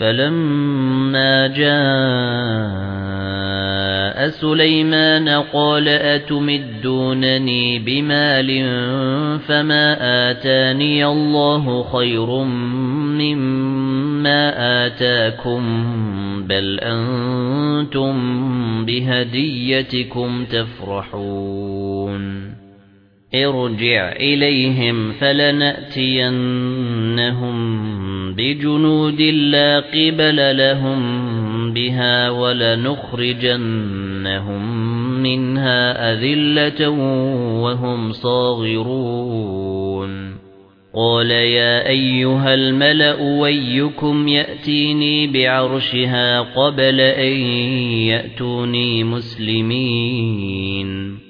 فَلَمَّا جَاءَ سُلَيْمَانُ قَالَ أَتُمِدُّونَنِي بِمَالٍ فَمَا آتَانِيَ اللَّهُ خَيْرٌ مِّمَّا آتَاكُمْ بَلْ أَنتُمْ بِهَدِيَّتِكُمْ تَفْرَحُونَ ارْجِعْ إِلَيْهِمْ فَلَنَأْتِيَنَّهُم بِجُنُودٍ لَّا قِبَلَ لَهُم بِهَا وَلَنُخْرِجَنَّهُم مِّنْهَا أَذِلَّةً وَهُمْ صَاغِرُونَ. قَالَ يَا أَيُّهَا الْمَلَأُ وَيُّكُمْ يَأْتِينِي بِعَرْشِهَا قَبْلَ أَن يَأْتُونِي مُسْلِمِينَ.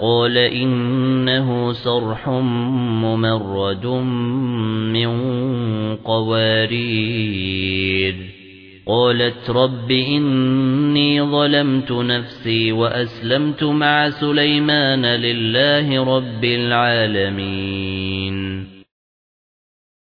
قَالَ إِنَّهُ صَرْحٌ مُمَرَّدٌ مِنْ قَوَارِيرَ قَالَتْ رَبِّ إِنِّي ظَلَمْتُ نَفْسِي وَأَسْلَمْتُ مَعَ سُلَيْمَانَ لِلَّهِ رَبِّ الْعَالَمِينَ